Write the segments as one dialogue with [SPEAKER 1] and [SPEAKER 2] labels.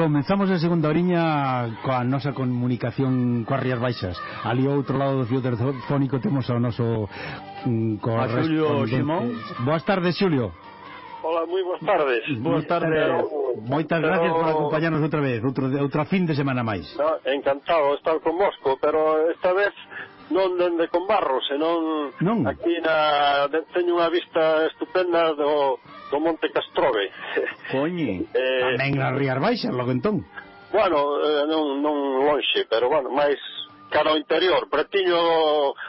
[SPEAKER 1] Comenzamos a segunda oriña coa nosa comunicación coas Rías Baixas. Ali ao outro lado do fio telefónico temos ao noso mm,
[SPEAKER 2] correspondente. Xulio Simón.
[SPEAKER 1] Boas tardes, Xulio.
[SPEAKER 3] Hola, moi boas tardes.
[SPEAKER 2] Boas tardes.
[SPEAKER 1] Moitas
[SPEAKER 3] pero...
[SPEAKER 1] gracias por acompañarnos outra vez, outro, outra fin de semana máis.
[SPEAKER 3] No, encantado de estar con vosco, pero esta vez non dende con barro, senón
[SPEAKER 1] non.
[SPEAKER 3] aquí na teño unha vista estupenda do, do Monte Castrobe.
[SPEAKER 2] Coñe,
[SPEAKER 3] eh,
[SPEAKER 1] tamén nas Rías Baixas, logo entón.
[SPEAKER 3] Bueno, eh, non, non lonxe, pero bueno, máis cara ao interior, Bretiño,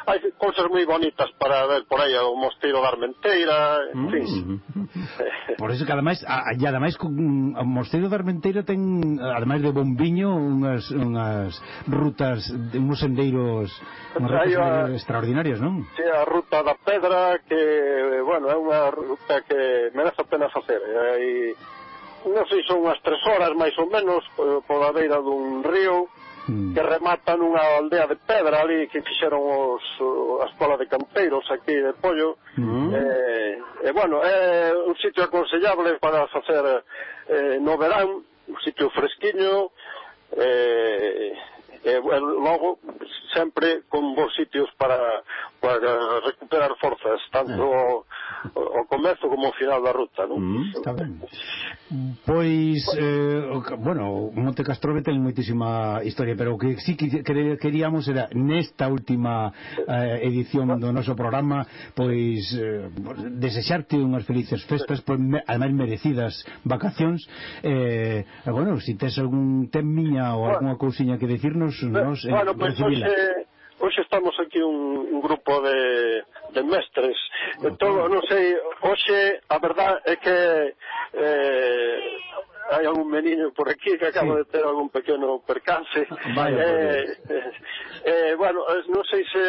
[SPEAKER 3] hai cousas moi bonitas para ver por aí o mosteiro da Armenteira, en fin.
[SPEAKER 2] Mm.
[SPEAKER 1] Por iso que ademais, a, a, ademais o mosteiro da Armenteira ten ademais de Bombiño unhas unhas rutas, uns sendeiros, unhas rutas
[SPEAKER 3] a,
[SPEAKER 1] extraordinarias, non?
[SPEAKER 3] Si, sí, a ruta da pedra que, bueno, é unha ruta que merece a pena facer. E, non sei, son unhas tres horas máis ou menos pola beira dun río
[SPEAKER 1] mm.
[SPEAKER 3] que remata nunha aldea de pedra ali que fixeron os, a escola de campeiros aquí de Pollo
[SPEAKER 1] mm.
[SPEAKER 3] eh, e bueno é un sitio aconsellable para facer eh, no verán un sitio fresquiño eh, eh, logo sempre con bons sitios para, para recuperar forzas, tanto eh. o, o comezo como o final da ruta, non?
[SPEAKER 2] Mm,
[SPEAKER 1] está ben. Pois, eh, bueno, Monte Castrove ten moitísima historia, pero o que sí que queríamos era nesta última eh, edición ah. do noso programa, pois eh, desexarte unhas felices festas, pois me, ademais merecidas vacacións. Eh, bueno, se si tes algún temiña ou algunha cousiña que decirnos, nos eh,
[SPEAKER 3] bueno, pues,
[SPEAKER 1] recibila.
[SPEAKER 3] Hoxe, eh, hoxe estamos aquí un, un grupo de, de mestres. Okay. Entón, non sei, hoxe a verdad é que eh, hai algún meniño por aquí que acaba
[SPEAKER 1] sí.
[SPEAKER 3] de ter algún pequeno percance.
[SPEAKER 2] Vaya,
[SPEAKER 3] eh, eh, eh, bueno, non sei se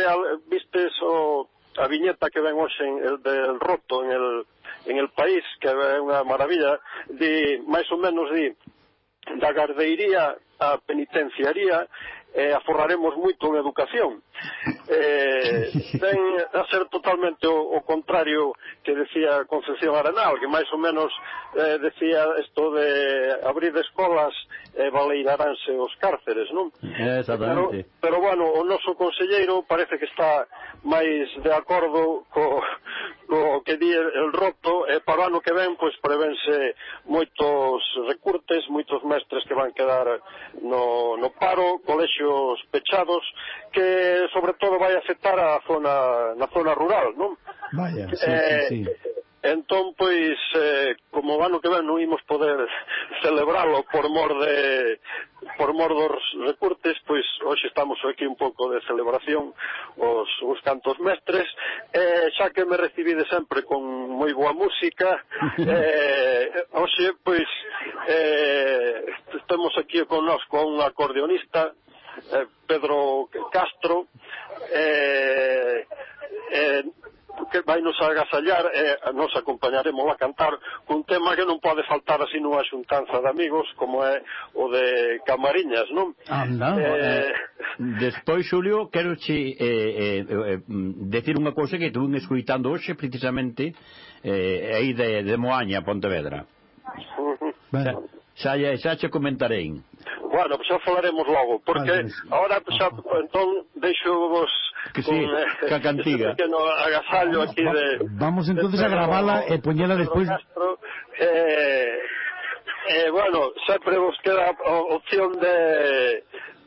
[SPEAKER 3] vistes o a viñeta que ven hoxe en el del roto en el, en el país que é unha maravilla di máis ou menos di da gardeiría a penitenciaría e aforraremos moito en educación eh, ten a ser totalmente o, o contrario que decía Concepción Arenal, que máis ou menos eh, decía isto de abrir escolas e eh, baleiraránse os cárceres, non?
[SPEAKER 2] Eh, exactamente.
[SPEAKER 3] Pero, pero bueno, o noso conselleiro parece que está máis de acordo co, co que di el roto e para o ano que ven pois prevense moitos recurtes, moitos mestres que van quedar no, no paro, colexios pechados que sobre todo vai afectar a zona na zona rural, non?
[SPEAKER 1] Vaya, sí,
[SPEAKER 3] eh,
[SPEAKER 1] sí, sí.
[SPEAKER 3] Entón, pois, eh, como ano que ven non imos poder celebralo por mor de por mor dos recortes, pois hoxe estamos aquí un pouco de celebración os, os cantos mestres, eh, xa que me recibide sempre con moi boa música, eh, hoxe, pois, eh, estamos aquí con nós con un acordeonista, eh, Pedro Castro, eh, eh, que vai nos agasallar e eh, nos acompañaremos a cantar cun tema que non pode faltar así nunha xuntanza de amigos como é o de Camariñas, non?
[SPEAKER 1] Anda,
[SPEAKER 3] eh, eh,
[SPEAKER 2] despois, Xulio, quero che eh, eh, eh, mm, decir unha cousa que estuve escuitando hoxe precisamente eh, aí de, de Moaña, Pontevedra.
[SPEAKER 1] Uh bueno.
[SPEAKER 2] Xa, xa, xa che comentarei.
[SPEAKER 3] Bueno, xa falaremos logo, porque
[SPEAKER 1] vale.
[SPEAKER 3] ahora xa, entón deixo vos
[SPEAKER 2] que sí, con, eh, ca cantiga.
[SPEAKER 3] Que no agasallo aquí de,
[SPEAKER 1] Vamos entonces
[SPEAKER 3] de,
[SPEAKER 1] a gravala e eh,
[SPEAKER 3] poñela
[SPEAKER 1] despois.
[SPEAKER 3] Castro, eh, eh, bueno, sempre vos queda a opción de,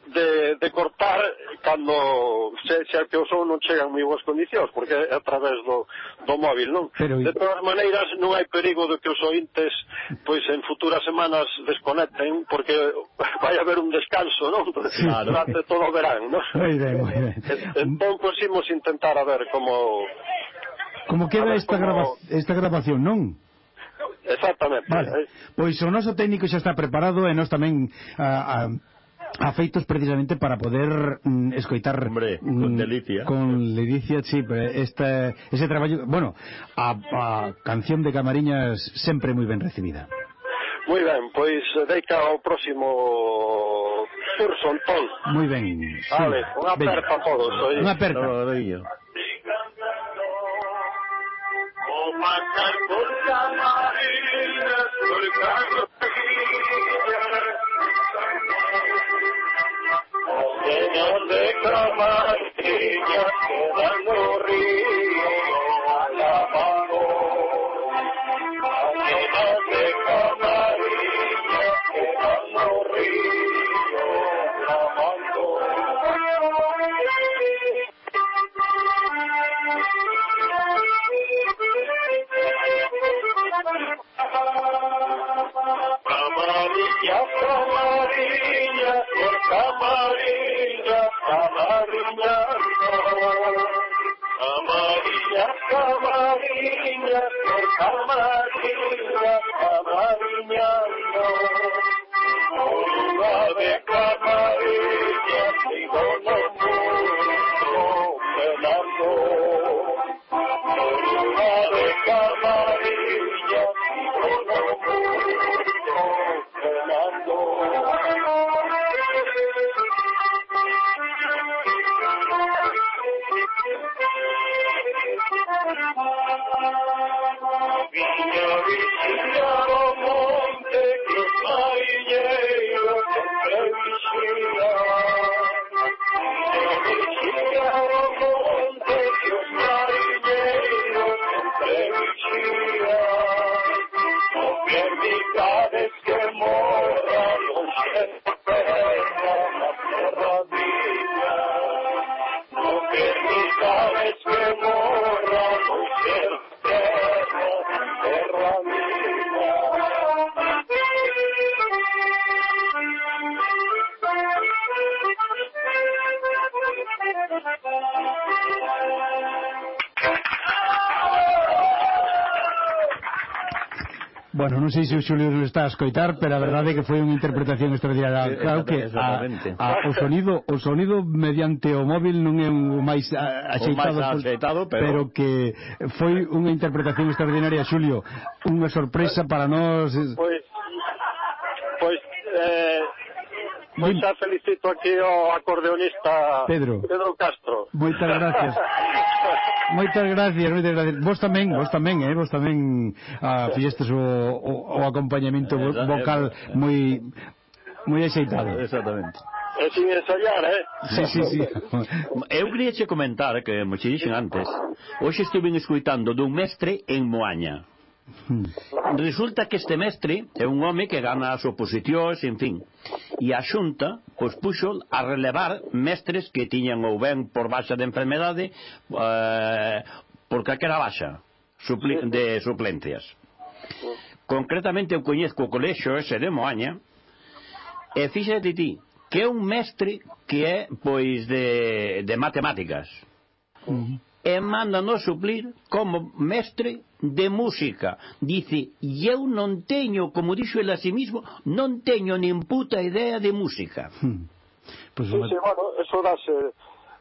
[SPEAKER 3] de, de cortar cando se, se que o son non chegan moi boas condicións, porque é a través do, do móvil, non?
[SPEAKER 1] Pero,
[SPEAKER 3] de todas maneiras, non hai perigo de que os ointes, pois, en futuras semanas desconecten, porque vai haber un descanso, non?
[SPEAKER 2] Sí.
[SPEAKER 3] Durante todo o verán, non?
[SPEAKER 1] Moi ben, moi ben.
[SPEAKER 3] Entón, pois, imos intentar a ver como...
[SPEAKER 1] Como queda
[SPEAKER 3] ver,
[SPEAKER 1] esta,
[SPEAKER 3] como...
[SPEAKER 1] Grava esta grabación, non?
[SPEAKER 3] Exactamente.
[SPEAKER 1] Vale.
[SPEAKER 3] Eh.
[SPEAKER 1] Pois o noso técnico xa está preparado e nós tamén... A, a afeitos precisamente para poder mm, escoitar
[SPEAKER 2] Hombre, mm, con
[SPEAKER 1] mm,
[SPEAKER 2] delicia
[SPEAKER 1] con delicia, sí, esta, ese traballo bueno, a, a canción de Camariñas sempre moi ben recibida
[SPEAKER 3] Moi ben, pois eh, deita ao próximo curso, entón.
[SPEAKER 1] Moi ben. Sí.
[SPEAKER 3] Vale, unha aperta a todos. Oí.
[SPEAKER 1] Unha aperta.
[SPEAKER 3] Todo Vou passar por Camarinas, por Carlos Señor de Camarilla, que la non
[SPEAKER 1] sei se o Xulio nos está a escoitar, pero a verdade é que foi unha interpretación extraordinaria. Claro que a, a, o sonido o sonido mediante o móvil non é o máis axeitado,
[SPEAKER 2] o máis axeitado pero...
[SPEAKER 1] pero que foi unha interpretación extraordinaria, Xulio. Unha sorpresa para nós.
[SPEAKER 3] Pois, pois eh, Moitas felicito aquí ao acordeonista
[SPEAKER 1] Pedro,
[SPEAKER 3] Pedro Castro.
[SPEAKER 1] Moitas gracias. Moitas gracias, moitas gracias. Vos tamén, vos tamén, eh, vos tamén ah, fixestes o, o, o acompañamento vo- vocal moi moi axeitado.
[SPEAKER 2] Exactamente.
[SPEAKER 3] E sin ensayar, eh?
[SPEAKER 1] Sí, sí, sí.
[SPEAKER 2] Eu queria che comentar que mo che dixen antes. Hoxe estiven escuitando dun mestre en Moaña. Hmm. Resulta que este mestre é un home que gana as oposicións, en fin. E a Xunta pois puxo a relevar mestres que tiñan ou ben por baixa de enfermedade eh, por calquera baixa supli de suplencias. Concretamente eu coñezco o colexo ese de Moaña e fíxate ti que é un mestre que é pois de, de matemáticas e mándanos suplir como mestre de música. Dice, e eu non teño, como dixo el a sí mismo, non teño nin puta idea de música.
[SPEAKER 1] Pois Pues,
[SPEAKER 3] sí, sí, bueno, eso dase,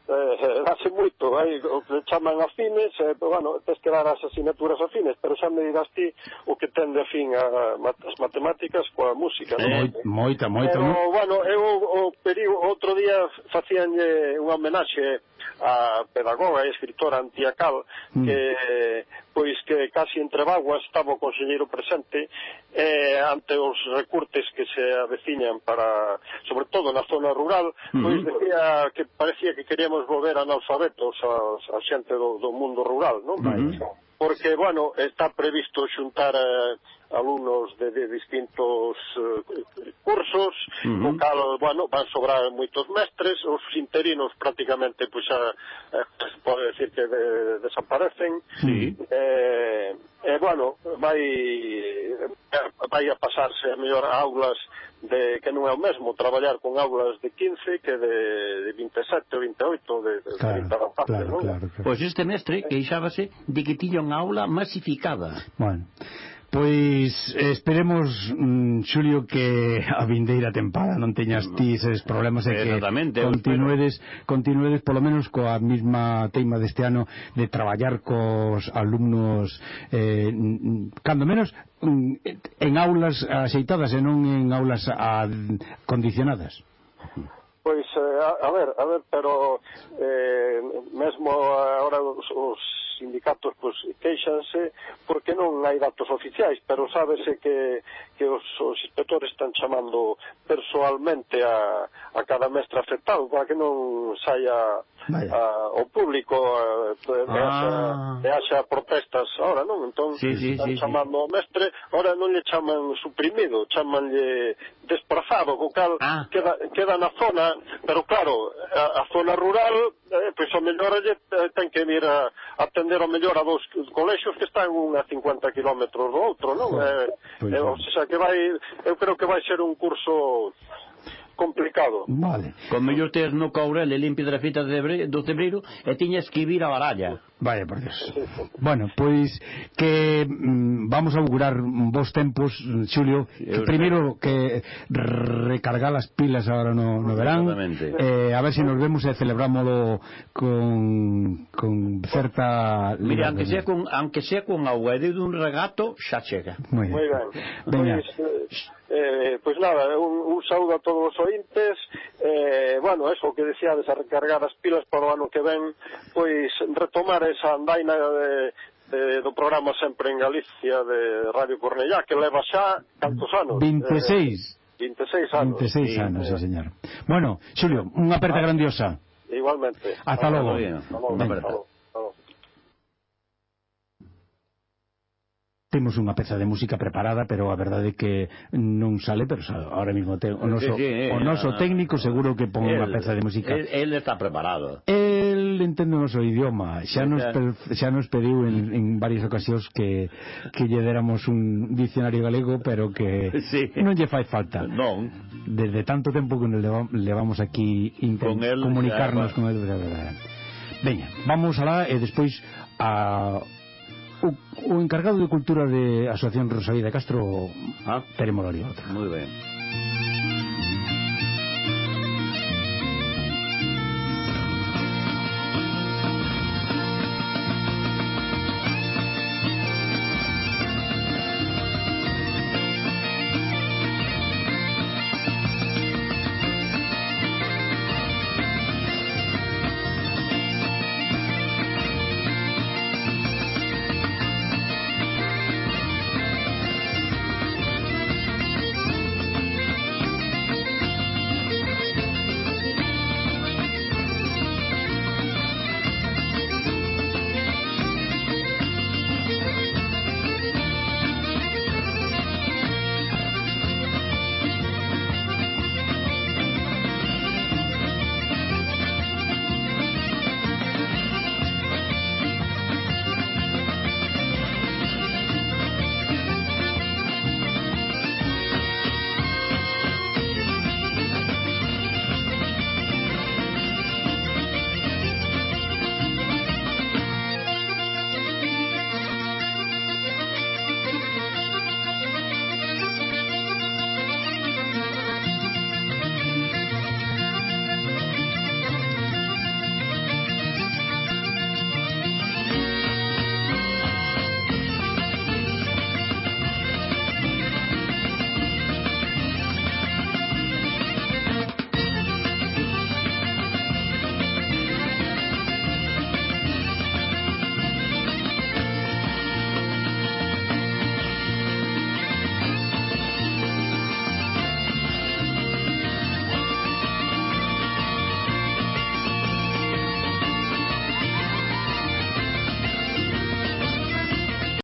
[SPEAKER 3] eh, dase moito, aí o que chaman afines, eh, pero, bueno, tens que dar as asignaturas afines, pero xa me dirás ti o que ten de fin a, as matemáticas coa música, eh,
[SPEAKER 1] non? Moita, moita,
[SPEAKER 3] pero,
[SPEAKER 1] moita.
[SPEAKER 3] bueno, eu o, o, outro día facíanlle unha homenaxe a pedagoga e escritora Antía Cal,
[SPEAKER 1] mm.
[SPEAKER 3] que pois que casi entre vaguas estaba o conselleiro presente eh, ante os recurtes que se aveciñan para, sobre todo na zona rural, mm-hmm.
[SPEAKER 2] pois
[SPEAKER 3] decía que parecía que queríamos volver analfabetos a, a xente do, do mundo rural, non?
[SPEAKER 2] Mm-hmm.
[SPEAKER 3] Porque, bueno, está previsto xuntar eh, alumnos de, de distintos eh, cursos,
[SPEAKER 2] uh
[SPEAKER 3] -huh. cal, bueno, van sobrar moitos mestres, os interinos prácticamente, pois, pues, a, a, se pode decir que de, desaparecen,
[SPEAKER 2] sí.
[SPEAKER 3] eh, eh, bueno, vai, vai a pasarse a mellor a aulas de que non é o mesmo traballar con aulas de 15 que de, de 27 ou 28 de, de
[SPEAKER 1] claro,
[SPEAKER 3] 30 rapaces,
[SPEAKER 1] claro,
[SPEAKER 3] non?
[SPEAKER 1] Claro, claro.
[SPEAKER 2] Pois este mestre queixábase de que tiña unha aula masificada.
[SPEAKER 1] Bueno, Pois esperemos, mm, Xulio, que a vindeira tempada non teñas ti eses problemas e que continuedes, continuedes polo menos coa mesma teima deste ano de traballar cos alumnos eh, cando menos mm, en aulas axeitadas e non en aulas acondicionadas.
[SPEAKER 3] Pois, eh, a, a ver, a ver, pero eh, mesmo agora os, os sindicatos pois, queixanse porque non hai datos oficiais, pero sábese que, que os, os inspectores están chamando personalmente a, a cada mestre afectado para que non saia a, ao público eh, e
[SPEAKER 2] ah.
[SPEAKER 3] haxa protestas ahora non entón
[SPEAKER 2] sí, sí,
[SPEAKER 3] están
[SPEAKER 2] sí,
[SPEAKER 3] chamando sí. ao mestre ahora non lle chaman suprimido chamanlle desplazado co cal
[SPEAKER 2] ah.
[SPEAKER 3] queda, queda na zona pero claro a, a zona rural eh, pois a mellor lle eh, ten que vir a, a atender o mellor a dos colexios que están a 50 km do outro, non? Oh, eh,
[SPEAKER 1] pois
[SPEAKER 3] eh, o sea, que vai, eu creo que vai ser un curso complicado.
[SPEAKER 1] Vale.
[SPEAKER 2] Con mellor ter no caurel e limpio da fita de bre, do cebreiro e tiñas que vir a baralla.
[SPEAKER 1] Vale, por Dios. bueno, pois que mm, vamos a augurar vos tempos, Xulio, que primeiro que recargar as pilas agora no, no verán. Eh, a ver se si nos vemos e celebrámolo con, con certa...
[SPEAKER 2] Mira, aunque sea con, aunque sea con agua e de un regato, xa chega.
[SPEAKER 1] Moi
[SPEAKER 3] ben.
[SPEAKER 1] Venga.
[SPEAKER 3] Pois, Eh, pois nada, un, un saúdo a todos os ointes, eh, bueno, eso que deseades a recargar as pilas para o ano que ven, pois retomar esa andaina de, de, do programa sempre en Galicia de Radio Cornellá, que leva xa tantos anos.
[SPEAKER 1] 26.
[SPEAKER 3] Eh, 26 anos.
[SPEAKER 1] 26 anos, sí,
[SPEAKER 3] eh.
[SPEAKER 1] señor. Bueno, Xulio, unha aperta ah, grandiosa.
[SPEAKER 3] Igualmente.
[SPEAKER 1] Hasta,
[SPEAKER 3] Hasta logo.
[SPEAKER 2] Bien.
[SPEAKER 3] Hasta logo.
[SPEAKER 1] temos unha peza de música preparada, pero a verdade é que non sale, pero xa, ahora mismo te, o noso,
[SPEAKER 2] sí, sí,
[SPEAKER 1] o noso
[SPEAKER 2] ah,
[SPEAKER 1] técnico seguro que pon unha peza de música.
[SPEAKER 2] Él, él está preparado.
[SPEAKER 1] Él entende o noso idioma, xa nos, xa nos pediu en, en varias ocasións que, que lle déramos un dicionario galego, pero que
[SPEAKER 2] sí.
[SPEAKER 1] non lle fai falta.
[SPEAKER 2] Non.
[SPEAKER 1] Desde tanto tempo que nos levamos aquí intent,
[SPEAKER 2] con él,
[SPEAKER 1] comunicarnos
[SPEAKER 2] xa,
[SPEAKER 1] con él. Veña, vamos alá e despois a o, o encargado de cultura de Asociación Rosalía de Castro,
[SPEAKER 2] ah.
[SPEAKER 1] Teremo
[SPEAKER 2] Moi ben.